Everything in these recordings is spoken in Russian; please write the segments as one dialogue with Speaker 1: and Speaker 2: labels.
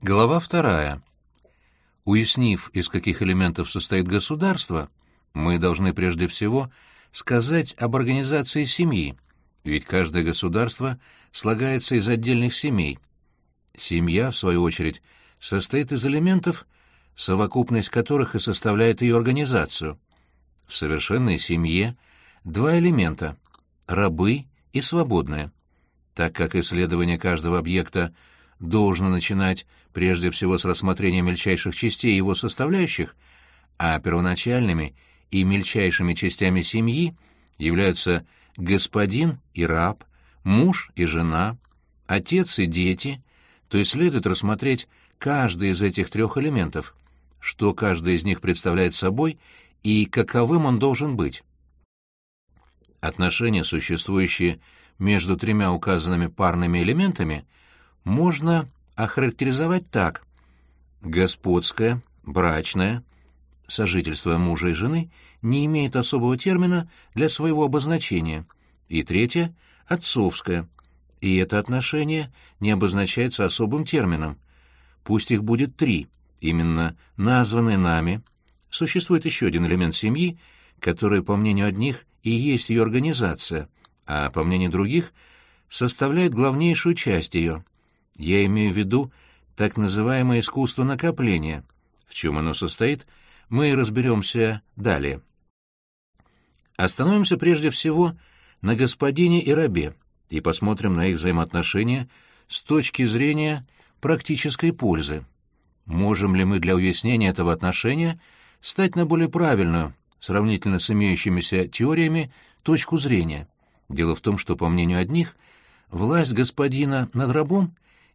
Speaker 1: Глава вторая. Уяснив, из каких элементов состоит государство, мы должны прежде всего сказать об организации семьи, ведь каждое государство слагается из отдельных семей. Семья, в свою очередь, состоит из элементов, совокупность которых и составляет ее организацию. В совершенной семье два элемента — рабы и свободные. Так как исследование каждого объекта должно начинать прежде всего с рассмотрения мельчайших частей его составляющих, а первоначальными и мельчайшими частями семьи являются господин и раб, муж и жена, отец и дети, то и следует рассмотреть каждый из этих трех элементов, что каждый из них представляет собой и каковым он должен быть. Отношения, существующие между тремя указанными парными элементами, можно охарактеризовать так. Господское, брачное, сожительство мужа и жены не имеет особого термина для своего обозначения. И третье — отцовское. И это отношение не обозначается особым термином. Пусть их будет три, именно названные нами. Существует еще один элемент семьи, который, по мнению одних, и есть ее организация, а по мнению других, составляет главнейшую часть ее. Я имею в виду так называемое искусство накопления. В чем оно состоит, мы разберемся далее. Остановимся прежде всего на господине и рабе и посмотрим на их взаимоотношения с точки зрения практической пользы. Можем ли мы для уяснения этого отношения стать на более правильную, сравнительно с имеющимися теориями, точку зрения? Дело в том, что, по мнению одних, власть господина над рабом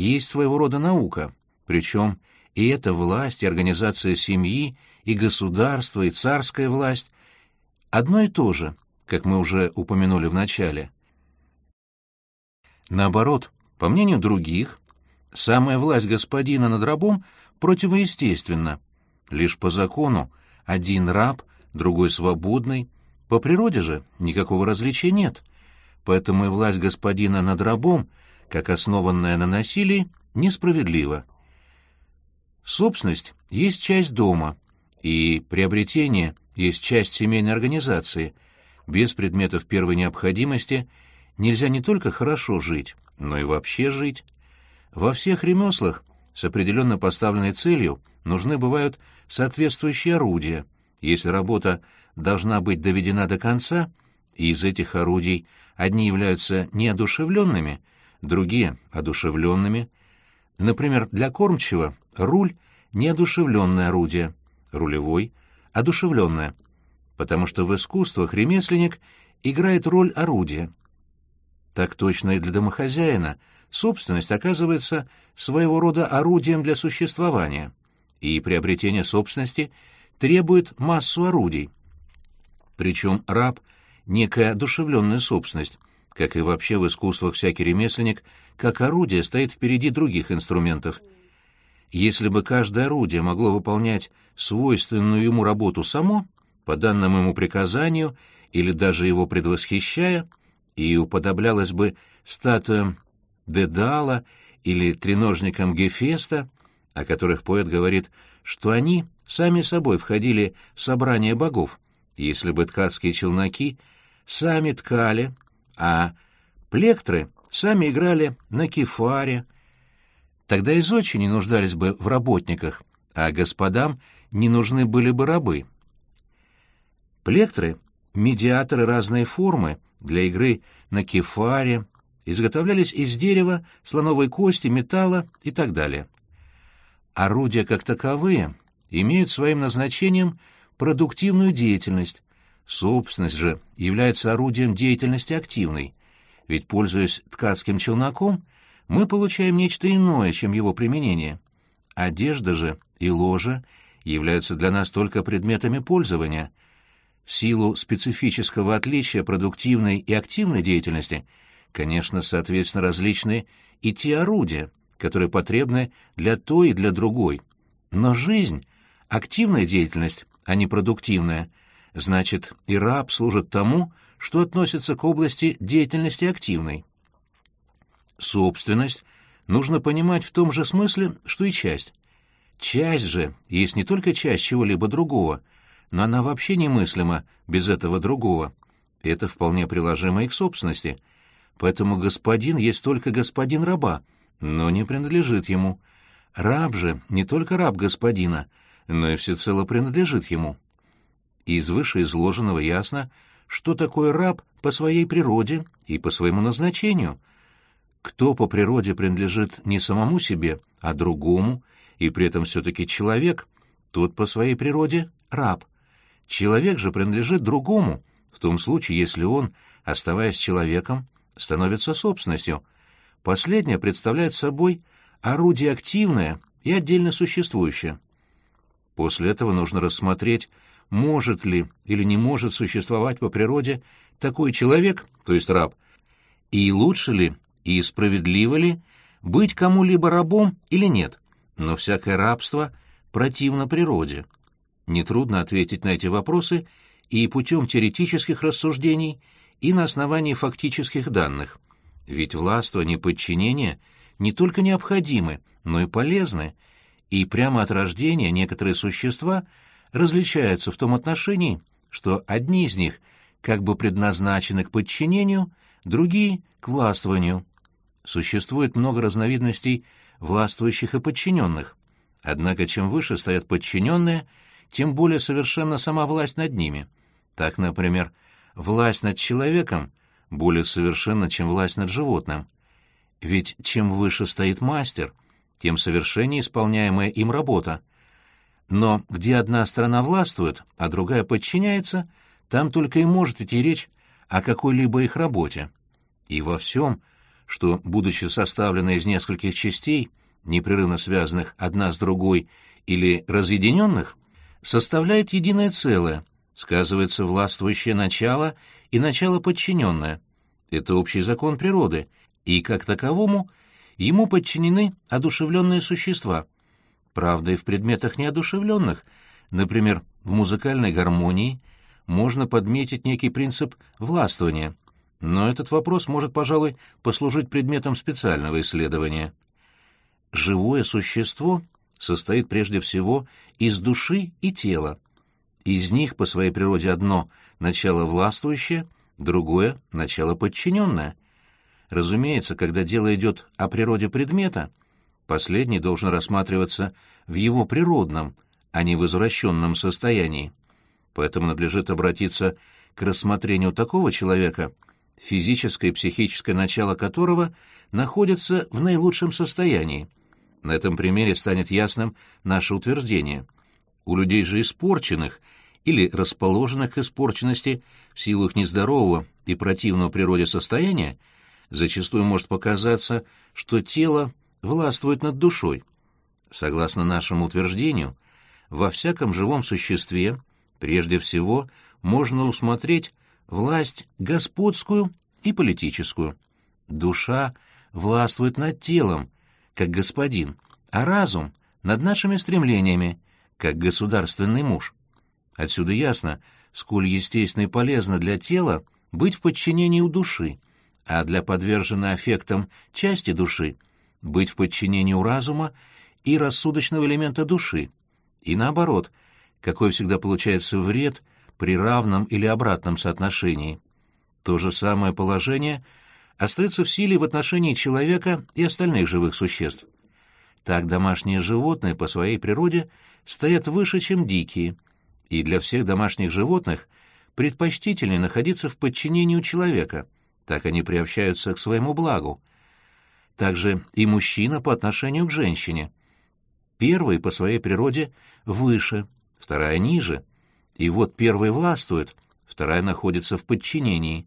Speaker 1: есть своего рода наука, причем и эта власть, и организация семьи, и государство, и царская власть — одно и то же, как мы уже упомянули в начале. Наоборот, по мнению других, самая власть господина над рабом противоестественна. Лишь по закону один раб, другой свободный, по природе же никакого различия нет. Поэтому и власть господина над рабом, как основанная на насилии, несправедлива. Собственность есть часть дома, и приобретение есть часть семейной организации. Без предметов первой необходимости нельзя не только хорошо жить, но и вообще жить. Во всех ремеслах с определенно поставленной целью нужны бывают соответствующие орудия. Если работа должна быть доведена до конца, и из этих орудий одни являются неодушевленными, другие — одушевленными. Например, для кормчего руль — неодушевленное орудие, рулевой — одушевленное, потому что в искусствах ремесленник играет роль орудия. Так точно и для домохозяина собственность оказывается своего рода орудием для существования, и приобретение собственности требует массу орудий. Причем раб — некая одушевленная собственность, как и вообще в искусствах всякий ремесленник, как орудие стоит впереди других инструментов. Если бы каждое орудие могло выполнять свойственную ему работу само, по данному ему приказанию или даже его предвосхищая, и уподоблялось бы статуям Дедала или треножникам Гефеста, о которых поэт говорит, что они сами собой входили в собрание богов, если бы ткацкие челноки сами ткали, а плектры сами играли на кефаре. Тогда из очень не нуждались бы в работниках, а господам не нужны были бы рабы. Плектры — медиаторы разной формы для игры на кефаре, изготовлялись из дерева, слоновой кости, металла и так далее. Орудия как таковые имеют своим назначением продуктивную деятельность, Собственность же является орудием деятельности активной, ведь, пользуясь ткацким челноком, мы получаем нечто иное, чем его применение. Одежда же и ложа являются для нас только предметами пользования. В силу специфического отличия продуктивной и активной деятельности, конечно, соответственно, различны и те орудия, которые потребны для той и для другой. Но жизнь — активная деятельность, а не продуктивная — значит, и раб служит тому, что относится к области деятельности активной. Собственность нужно понимать в том же смысле, что и часть. Часть же есть не только часть чего-либо другого, но она вообще немыслима без этого другого. Это вполне приложимо и к собственности. Поэтому господин есть только господин раба, но не принадлежит ему. Раб же не только раб господина, но и всецело принадлежит ему. Из вышеизложенного ясно, что такое раб по своей природе и по своему назначению. Кто по природе принадлежит не самому себе, а другому, и при этом все-таки человек, тот по своей природе раб. Человек же принадлежит другому, в том случае, если он, оставаясь человеком, становится собственностью. Последнее представляет собой орудие активное и отдельно существующее. После этого нужно рассмотреть, может ли или не может существовать по природе такой человек, то есть раб, и лучше ли и справедливо ли быть кому-либо рабом или нет. Но всякое рабство противно природе. Нетрудно ответить на эти вопросы и путем теоретических рассуждений, и на основании фактических данных. Ведь властвование и подчинение не только необходимы, но и полезны, и прямо от рождения некоторые существа различаются в том отношении, что одни из них как бы предназначены к подчинению, другие — к властвованию. Существует много разновидностей властвующих и подчиненных. Однако чем выше стоят подчиненные, тем более совершенна сама власть над ними. Так, например, власть над человеком более совершенна, чем власть над животным. Ведь чем выше стоит мастер, тем совершеннее исполняемая им работа. Но где одна сторона властвует, а другая подчиняется, там только и может идти речь о какой-либо их работе. И во всем, что, будучи составлено из нескольких частей, непрерывно связанных одна с другой или разъединенных, составляет единое целое, сказывается властвующее начало и начало подчиненное. Это общий закон природы, и, как таковому, ему подчинены одушевленные существа. Правда, и в предметах неодушевленных, например, в музыкальной гармонии, можно подметить некий принцип властвования, но этот вопрос может, пожалуй, послужить предметом специального исследования. Живое существо состоит прежде всего из души и тела. Из них по своей природе одно — начало властвующее, другое — начало подчиненное. Разумеется, когда дело идет о природе предмета, последний должен рассматриваться в его природном, а не в извращенном состоянии. Поэтому надлежит обратиться к рассмотрению такого человека, физическое и психическое начало которого находятся в наилучшем состоянии. На этом примере станет ясным наше утверждение. У людей же испорченных или расположенных к испорченности в силу их нездорового и противного природе состояния зачастую может показаться, что тело властвует над душой. Согласно нашему утверждению, во всяком живом существе прежде всего можно усмотреть власть господскую и политическую. Душа властвует над телом, как господин, а разум — над нашими стремлениями, как государственный муж. Отсюда ясно, сколь естественно и полезно для тела быть в подчинении у души, а для подверженной аффектам части души быть в подчинении у разума и рассудочного элемента души, и наоборот, какой всегда получается вред при равном или обратном соотношении. То же самое положение — остается в силе в отношении человека и остальных живых существ. Так домашние животные по своей природе стоят выше, чем дикие, и для всех домашних животных предпочтительнее находиться в подчинении у человека, так они приобщаются к своему благу. Также и мужчина по отношению к женщине. Первый по своей природе выше, вторая ниже. И вот первый властвует, вторая находится в подчинении.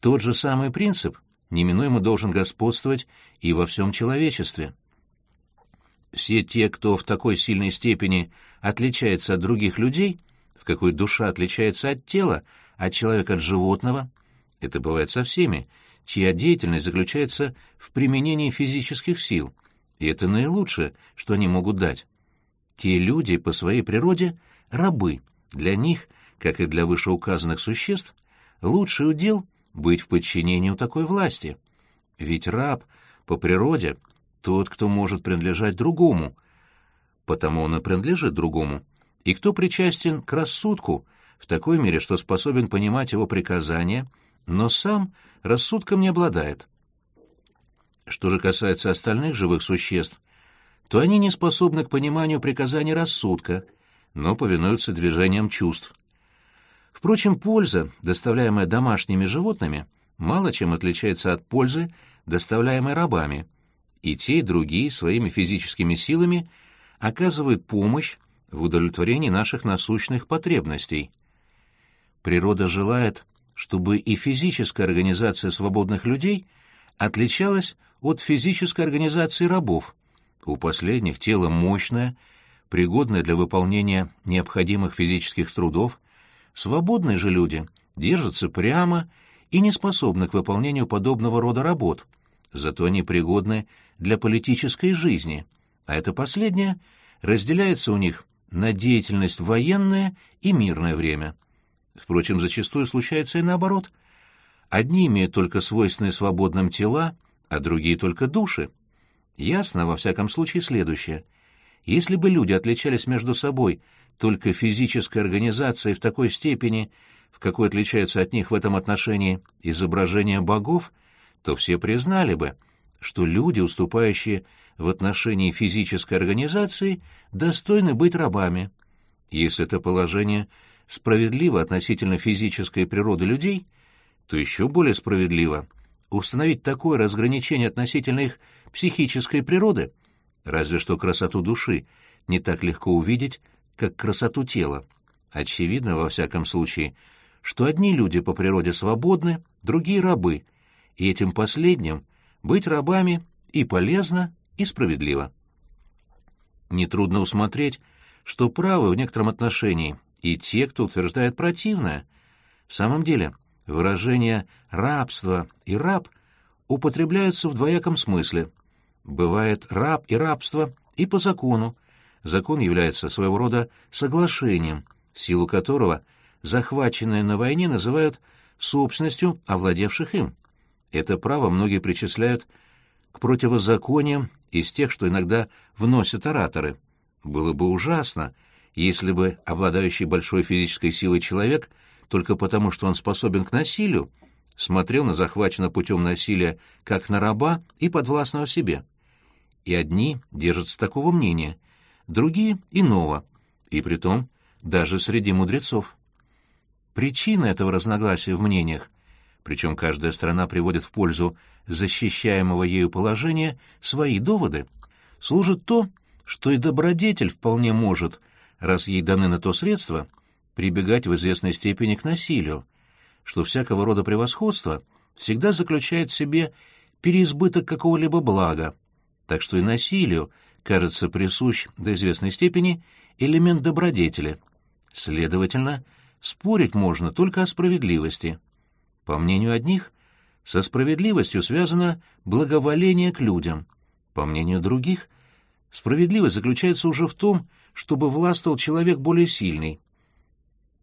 Speaker 1: Тот же самый принцип неминуемо должен господствовать и во всем человечестве. Все те, кто в такой сильной степени отличается от других людей, в какой душа отличается от тела, от человека от животного, это бывает со всеми, чья деятельность заключается в применении физических сил, и это наилучшее, что они могут дать. Те люди по своей природе — рабы, для них, как и для вышеуказанных существ, лучший удел быть в подчинении у такой власти. Ведь раб по природе тот, кто может принадлежать другому, потому он и принадлежит другому, и кто причастен к рассудку в такой мере, что способен понимать его приказания, но сам рассудком не обладает. Что же касается остальных живых существ, то они не способны к пониманию приказаний рассудка, но повинуются движениям чувств. Впрочем, польза, доставляемая домашними животными, мало чем отличается от пользы, доставляемой рабами. И те, и другие своими физическими силами оказывают помощь в удовлетворении наших насущных потребностей. Природа желает, чтобы и физическая организация свободных людей отличалась от физической организации рабов. У последних тело мощное, пригодное для выполнения необходимых физических трудов, свободные же люди держатся прямо и не способны к выполнению подобного рода работ, зато они пригодны для политической жизни, а это последнее разделяется у них на деятельность военное и мирное время. Впрочем, зачастую случается и наоборот. Одни имеют только свойственные свободным тела, а другие только души. Ясно, во всяком случае, следующее. Если бы люди отличались между собой только физической организацией в такой степени, в какой отличаются от них в этом отношении изображения богов, то все признали бы, что люди, уступающие в отношении физической организации, достойны быть рабами. Если это положение справедливо относительно физической природы людей, то еще более справедливо установить такое разграничение относительно их психической природы, разве что красоту души не так легко увидеть, как красоту тела. Очевидно, во всяком случае, что одни люди по природе свободны, другие — рабы, и этим последним быть рабами и полезно, и справедливо. Нетрудно усмотреть, что правы в некотором отношении и те, кто утверждает противное. В самом деле, выражения «рабство» и «раб» употребляются в двояком смысле. Бывает раб и рабство и по закону. Закон является своего рода соглашением, в силу которого захваченные на войне называют собственностью овладевших им. Это право многие причисляют к противозакониям из тех, что иногда вносят ораторы. Было бы ужасно, если бы обладающий большой физической силой человек, только потому что он способен к насилию, смотрел на захваченного путем насилия как на раба и подвластного себе. И одни держатся такого мнения, другие — иного, и притом даже среди мудрецов. Причина этого разногласия в мнениях, причем каждая страна приводит в пользу защищаемого ею положения свои доводы, служит то, что и добродетель вполне может — раз ей даны на то средства, прибегать в известной степени к насилию, что всякого рода превосходство всегда заключает в себе переизбыток какого-либо блага, так что и насилию кажется присущ до известной степени элемент добродетели. Следовательно, спорить можно только о справедливости. По мнению одних, со справедливостью связано благоволение к людям, по мнению других, справедливость заключается уже в том, чтобы властвовал человек более сильный.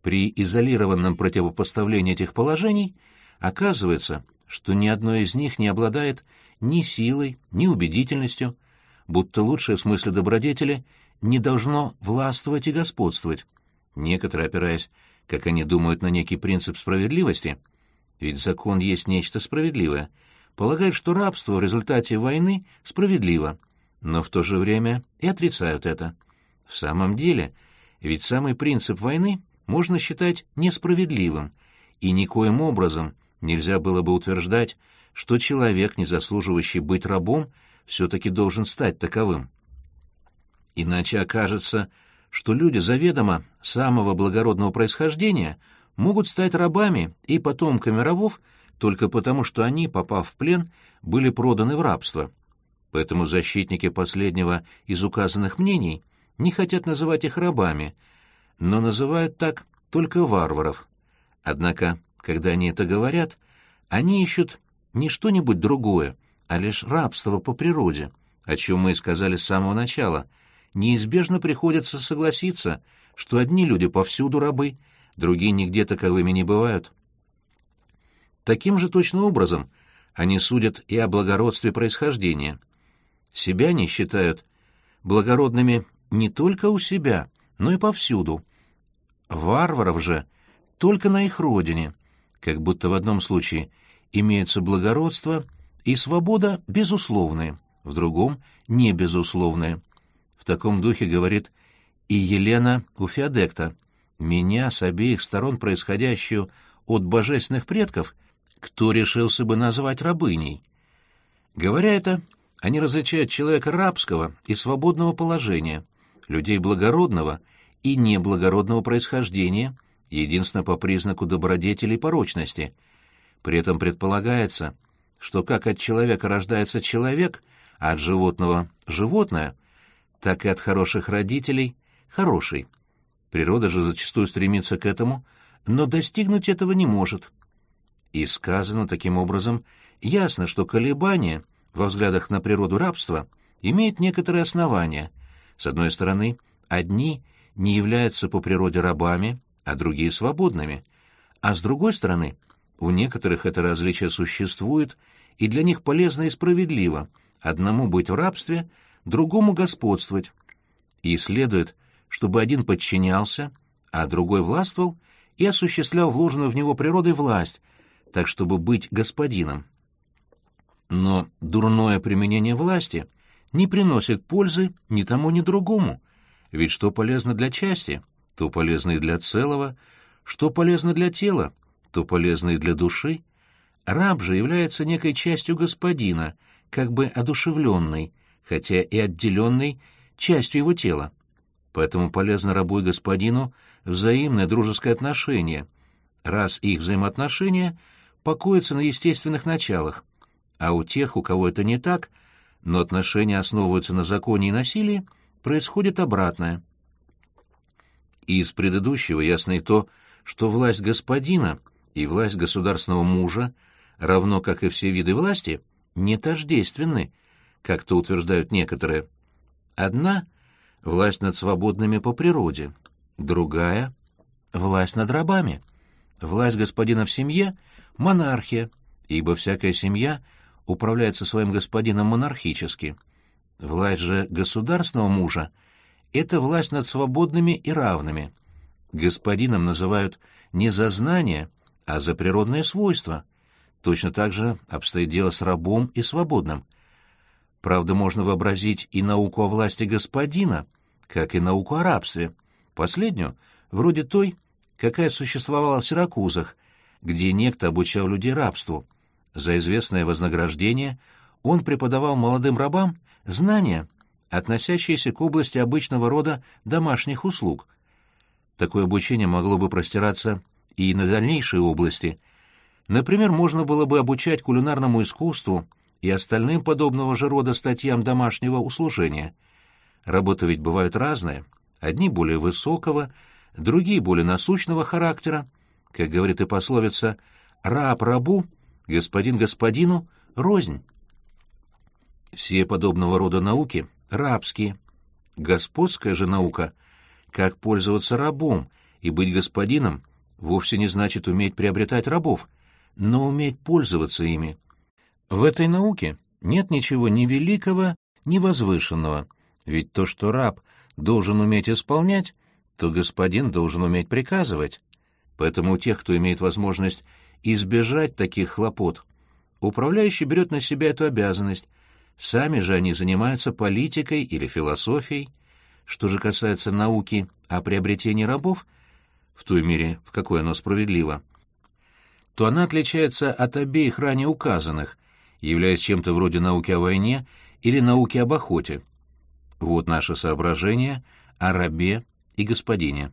Speaker 1: При изолированном противопоставлении этих положений оказывается, что ни одно из них не обладает ни силой, ни убедительностью, будто лучшее в смысле добродетели не должно властвовать и господствовать. Некоторые, опираясь, как они думают, на некий принцип справедливости, ведь закон есть нечто справедливое, полагают, что рабство в результате войны справедливо, но в то же время и отрицают это. В самом деле, ведь самый принцип войны можно считать несправедливым, и никоим образом нельзя было бы утверждать, что человек, не заслуживающий быть рабом, все-таки должен стать таковым. Иначе окажется, что люди заведомо самого благородного происхождения могут стать рабами и потомками рабов только потому, что они, попав в плен, были проданы в рабство. Поэтому защитники последнего из указанных мнений не хотят называть их рабами, но называют так только варваров. Однако, когда они это говорят, они ищут не что-нибудь другое, а лишь рабство по природе, о чем мы и сказали с самого начала. Неизбежно приходится согласиться, что одни люди повсюду рабы, другие нигде таковыми не бывают. Таким же точно образом они судят и о благородстве происхождения. Себя они считают благородными не только у себя, но и повсюду. Варваров же только на их родине, как будто в одном случае имеется благородство и свобода безусловные, в другом — не безусловные. В таком духе говорит и Елена у Феодекта. «Меня с обеих сторон происходящую от божественных предков кто решился бы назвать рабыней?» Говоря это, они различают человека рабского и свободного положения, людей благородного и неблагородного происхождения, единственно по признаку добродетели и порочности. При этом предполагается, что как от человека рождается человек, а от животного — животное, так и от хороших родителей — хороший. Природа же зачастую стремится к этому, но достигнуть этого не может. И сказано таким образом, ясно, что колебания во взглядах на природу рабства имеют некоторые основания. С одной стороны, одни не являются по природе рабами, а другие — свободными. А с другой стороны, у некоторых это различие существует, и для них полезно и справедливо одному быть в рабстве, другому господствовать. И следует, чтобы один подчинялся, а другой властвовал и осуществлял вложенную в него природой власть, так чтобы быть господином. Но дурное применение власти не приносит пользы ни тому, ни другому, ведь что полезно для части, то полезно и для целого, что полезно для тела, то полезно и для души. Раб же является некой частью господина, как бы одушевленной, хотя и отделенной частью его тела. Поэтому полезно рабу и господину взаимное дружеское отношение, раз их взаимоотношения покоятся на естественных началах, а у тех, у кого это не так, но отношения основываются на законе и насилии, происходит обратное. Из предыдущего ясно и то, что власть господина и власть государственного мужа, равно как и все виды власти, не тождественны, как то утверждают некоторые. Одна — власть над свободными по природе, другая — власть над рабами. Власть господина в семье — монархия, ибо всякая семья управляется своим господином монархически. Власть же государственного мужа — это власть над свободными и равными. Господином называют не за знания, а за природные свойства. Точно так же обстоит дело с рабом и свободным. Правда, можно вообразить и науку о власти господина, как и науку о рабстве. Последнюю, вроде той, какая существовала в Сиракузах, где некто обучал людей рабству. За известное вознаграждение он преподавал молодым рабам знания, относящиеся к области обычного рода домашних услуг. Такое обучение могло бы простираться и на дальнейшие области — Например, можно было бы обучать кулинарному искусству и остальным подобного же рода статьям домашнего услужения. Работы ведь бывают разные. Одни более высокого, другие более насущного характера. Как говорит и пословица «раб рабу, господин господину, рознь». Все подобного рода науки рабские. Господская же наука — как пользоваться рабом и быть господином — вовсе не значит уметь приобретать рабов — но уметь пользоваться ими. В этой науке нет ничего ни великого, ни возвышенного, ведь то, что раб должен уметь исполнять, то господин должен уметь приказывать. Поэтому у тех, кто имеет возможность избежать таких хлопот, управляющий берет на себя эту обязанность, сами же они занимаются политикой или философией. Что же касается науки о приобретении рабов, в той мере, в какой оно справедливо, то она отличается от обеих ранее указанных, являясь чем-то вроде науки о войне или науки об охоте. Вот наше соображение о рабе и господине.